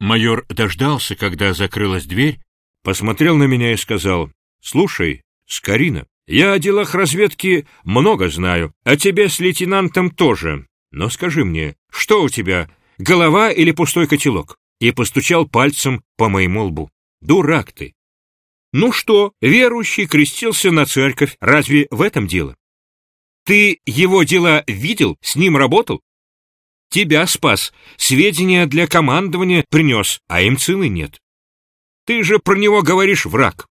Майор дождался, когда закрылась дверь, посмотрел на меня и сказал, «Слушай, Скорина, я о делах разведки много знаю, а тебе с лейтенантом тоже. Но скажи мне, что у тебя, голова или пустой котелок?» И постучал пальцем по моему лбу. «Дурак ты! Ну что, верующий крестился на церковь, разве в этом дело? Ты его дела видел, с ним работал? Тебя спас, сведения для командования принес, а им цены нет. Ты же про него говоришь враг.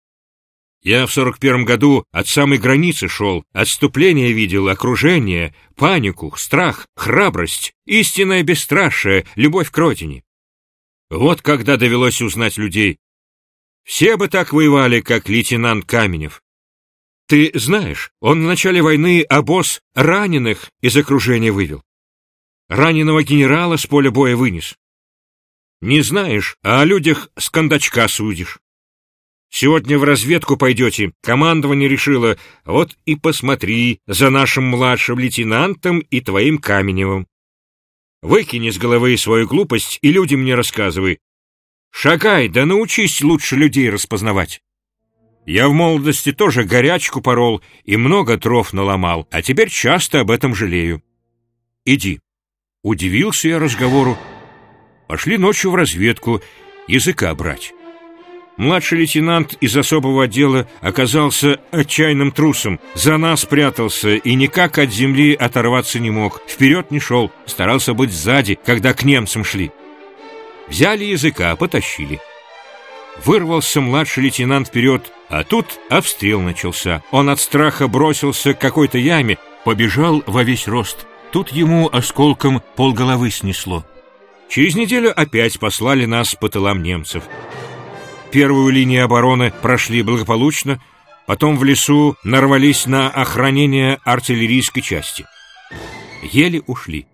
Я в сорок первом году от самой границы шел, отступление видел, окружение, панику, страх, храбрость, истинное бесстрашие, любовь к родине. Вот когда довелось узнать людей. Все бы так воевали, как лейтенант Каменев. Ты знаешь, он в начале войны обоз раненых из окружения вывел. Раненого генерала с поля боя вынес. Не знаешь, а о людях с кондачка судишь. Сегодня в разведку пойдете, командование решило, вот и посмотри за нашим младшим лейтенантом и твоим Каменевым. Выкини с головы свою глупость и людям не рассказывай. Шагай, да научись лучше людей распознавать. Я в молодости тоже горячку порол и много дров наломал, а теперь часто об этом жалею. Иди. Удивился я разговору. Пошли ночью в разведку, языка брать. Младший лейтенант из особого отдела оказался отчаянным трусом, за нас прятался и никак от земли оторваться не мог, вперед не шел, старался быть сзади, когда к немцам шли. Взяли языка, потащили. Вырвался младший лейтенант вперед, а тут обстрел начался. Он от страха бросился к какой-то яме, побежал во весь рост. Тут ему осколком полголовы снесло. Через неделю опять послали нас по тылам немцев. Первую линию обороны прошли благополучно, потом в лесу нарвались на охранение артиллерийской части. Еле ушли.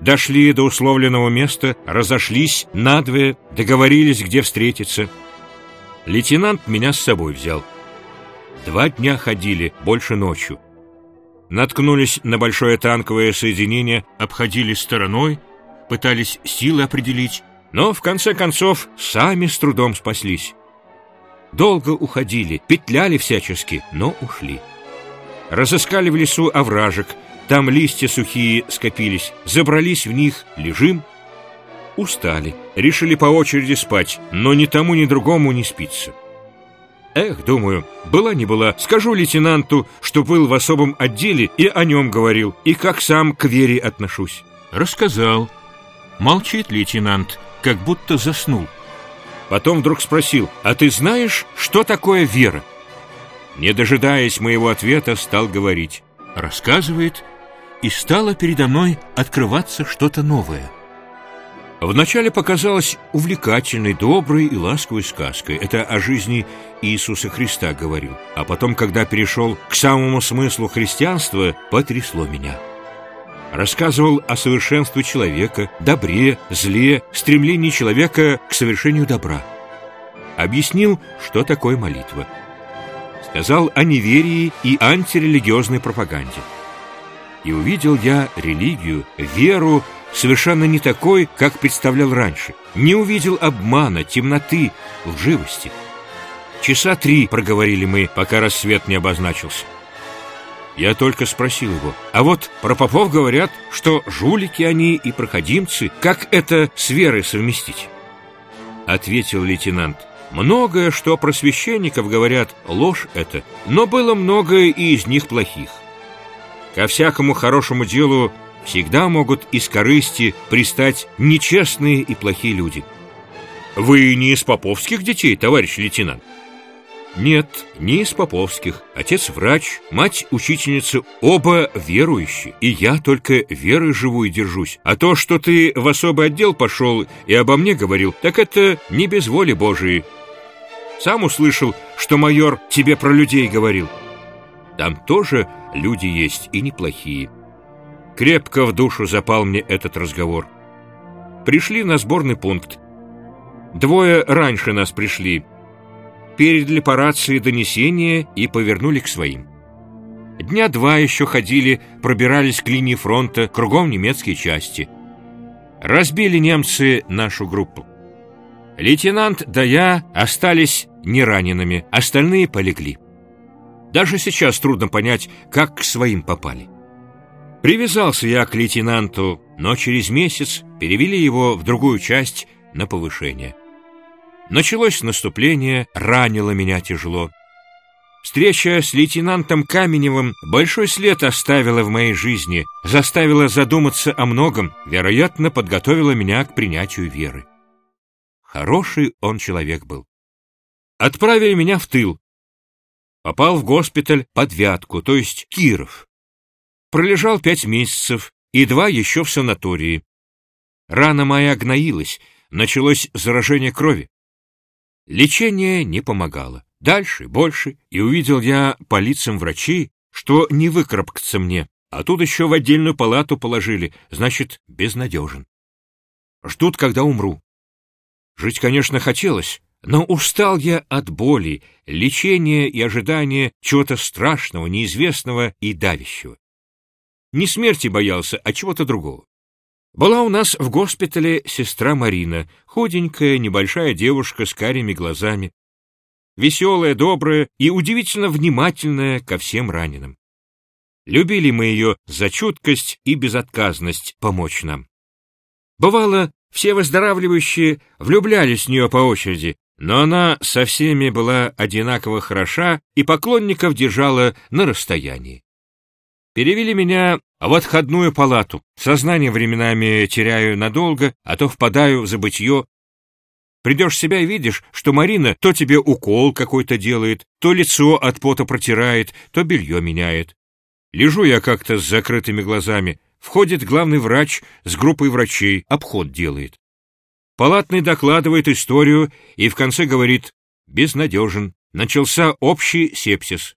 Дошли до условленного места, разошлись надвое, договорились, где встретиться. Лейтенант меня с собой взял. Два дня ходили, больше ночью. Наткнулись на большое танковое соединение, обходили стороной, пытались силы определить, но в конце концов сами с трудом спаслись. Долго уходили, петляли всячески, но ушли. Разыскали в лесу овражек, там листья сухие скопились, забрались в них, лежим. Устали, решили по очереди спать, но ни тому, ни другому не спится. Эх, думаю, была не была, скажу лейтенанту, что был в особом отделе и о нем говорил, и как сам к Вере отношусь. Рассказал. Молчит лейтенант, как будто заснул. Потом вдруг спросил, «А ты знаешь, что такое вера?» Не дожидаясь моего ответа, стал говорить. Рассказывает, и стало передо мной открываться что-то новое. Вначале показалось увлекательной, доброй и ласковой сказкой. Это о жизни Иисуса Христа говорил. А потом, когда перешел к самому смыслу христианства, потрясло меня рассказывал о совершенстве человека, добре, зле, стремлении человека к совершению добра. Объяснил, что такое молитва. Сказал о неверии и антирелигиозной пропаганде. И увидел я религию, веру, совершенно не такой, как представлял раньше. Не увидел обмана, темноты, лживости. Часа три проговорили мы, пока рассвет не обозначился. Я только спросил его. А вот про попов говорят, что жулики они и проходимцы. Как это с верой совместить? Ответил лейтенант. Многое, что про священников говорят, ложь это, но было многое и из них плохих. Ко всякому хорошему делу всегда могут из корысти пристать нечестные и плохие люди. Вы не из поповских детей, товарищ лейтенант? Нет, не из поповских. Отец врач, мать учительница, оба верующие. И я только верой живу и держусь. А то, что ты в особый отдел пошел и обо мне говорил, так это не без воли Божией. Сам услышал, что майор тебе про людей говорил. Там тоже люди есть и неплохие. Крепко в душу запал мне этот разговор. Пришли на сборный пункт. Двое раньше нас пришли — передали по рации донесения и повернули к своим. Дня два еще ходили, пробирались к линии фронта, кругом немецкие части. Разбили немцы нашу группу. Лейтенант да я остались неранеными, остальные полегли. Даже сейчас трудно понять, как к своим попали. Привязался я к лейтенанту, но через месяц перевели его в другую часть на повышение. Началось наступление, ранило меня тяжело. Встреча с лейтенантом Каменевым большой след оставила в моей жизни, заставила задуматься о многом, вероятно, подготовила меня к принятию веры. Хороший он человек был. Отправили меня в тыл. Попал в госпиталь под Вятку, то есть Киров. Пролежал пять месяцев и два еще в санатории. Рана моя гноилась, началось заражение крови. Лечение не помогало. Дальше, больше, и увидел я по лицам врачей, что не выкарабкаться мне, а тут еще в отдельную палату положили, значит, безнадежен. Ждут, когда умру. Жить, конечно, хотелось, но устал я от боли, лечения и ожидания чего-то страшного, неизвестного и давящего. Не смерти боялся, а чего-то другого. Была у нас в госпитале сестра Марина, худенькая, небольшая девушка с карими глазами, веселая, добрая и удивительно внимательная ко всем раненым. Любили мы ее за чуткость и безотказность помочь нам. Бывало, все выздоравливающие влюблялись в нее по очереди, но она со всеми была одинаково хороша и поклонников держала на расстоянии. Перевели меня в отходную палату. Сознание временами теряю надолго, а то впадаю в забытье, Придешь в себя и видишь, что Марина то тебе укол какой-то делает, то лицо от пота протирает, то белье меняет. Лежу я как-то с закрытыми глазами. Входит главный врач с группой врачей, обход делает. Палатный докладывает историю и в конце говорит «безнадежен, начался общий сепсис».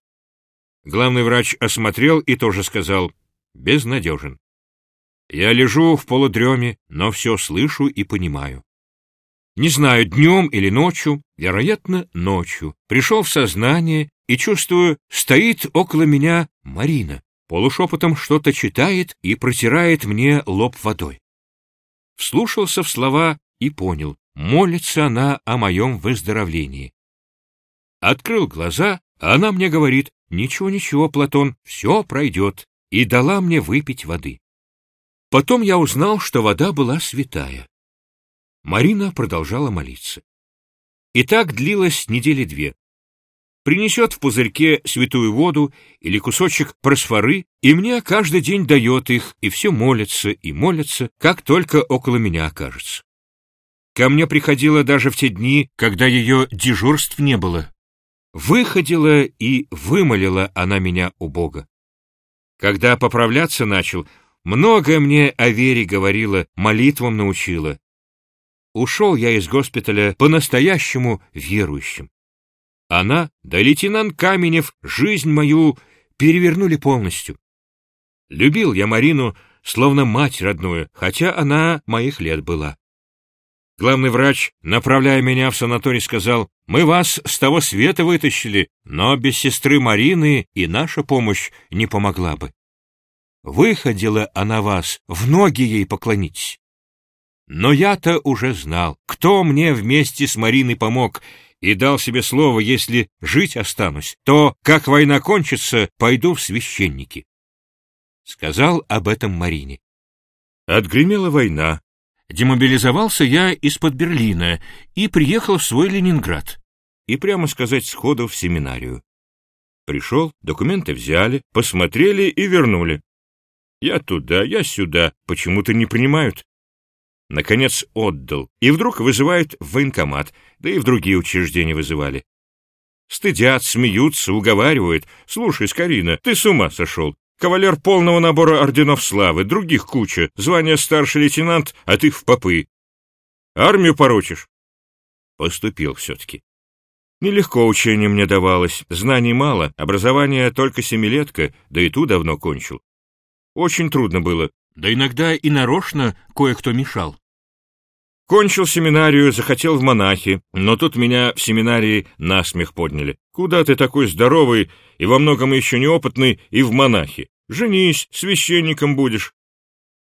Главный врач осмотрел и тоже сказал «безнадежен». Я лежу в полудреме, но все слышу и понимаю. Не знаю, днем или ночью, вероятно, ночью, пришел в сознание и чувствую, стоит около меня Марина, полушепотом что-то читает и протирает мне лоб водой. Вслушался в слова и понял, молится она о моем выздоровлении. Открыл глаза, а она мне говорит, «Ничего-ничего, Платон, все пройдет», и дала мне выпить воды. Потом я узнал, что вода была святая. Марина продолжала молиться. И так длилось недели две. Принесет в пузырьке святую воду или кусочек просфоры, и мне каждый день дает их, и все молятся и молятся, как только около меня окажется. Ко мне приходила даже в те дни, когда ее дежурств не было. Выходила и вымолила она меня у Бога. Когда поправляться начал, многое мне о вере говорила, молитвам научила, ушел я из госпиталя по-настоящему верующим. Она, да лейтенант Каменев, жизнь мою перевернули полностью. Любил я Марину, словно мать родную, хотя она моих лет была. Главный врач, направляя меня в санаторий, сказал, «Мы вас с того света вытащили, но без сестры Марины и наша помощь не помогла бы. Выходила она вас, в ноги ей поклонитесь». Но я-то уже знал, кто мне вместе с Мариной помог, и дал себе слово, если жить останусь, то, как война кончится, пойду в священники. Сказал об этом Марине. Отгремела война. Демобилизовался я из-под Берлина и приехал в свой Ленинград. И, прямо сказать, сходу в семинарию. Пришел, документы взяли, посмотрели и вернули. Я туда, я сюда, почему-то не принимают. Наконец отдал, и вдруг вызывают в военкомат, да и в другие учреждения вызывали. Стыдят, смеются, уговаривают. «Слушай, Скорина, ты с ума сошел. Кавалер полного набора орденов славы, других куча, звание старший лейтенант, а ты в попы. Армию порочишь?» Поступил все-таки. Нелегко учение мне давалось, знаний мало, образование только семилетка, да и ту давно кончил. Очень трудно было, да иногда и нарочно кое-кто мешал. Кончил семинарию, захотел в монахи, но тут меня в семинарии насмех подняли. Куда ты такой здоровый и во многом еще неопытный и в монахи? Женись, священником будешь.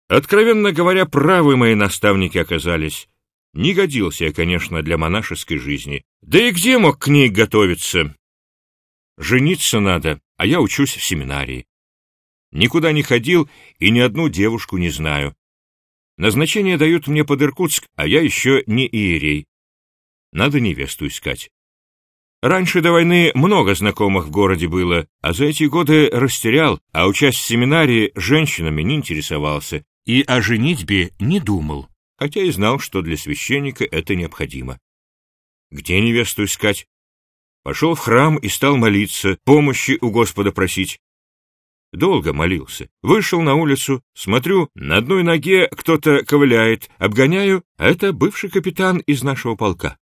Откровенно говоря, правы мои наставники оказались. Не годился я, конечно, для монашеской жизни. Да и где мог к ней готовиться? Жениться надо, а я учусь в семинарии. Никуда не ходил и ни одну девушку не знаю. Назначение дают мне под Иркутск, а я еще не иерей. Надо невесту искать. Раньше до войны много знакомых в городе было, а за эти годы растерял, а учась в семинарии женщинами не интересовался и о женитьбе не думал, хотя и знал, что для священника это необходимо. Где невесту искать? Пошел в храм и стал молиться, помощи у Господа просить. Долго молился. Вышел на улицу, смотрю, на одной ноге кто-то ковыляет, обгоняю, а это бывший капитан из нашего полка.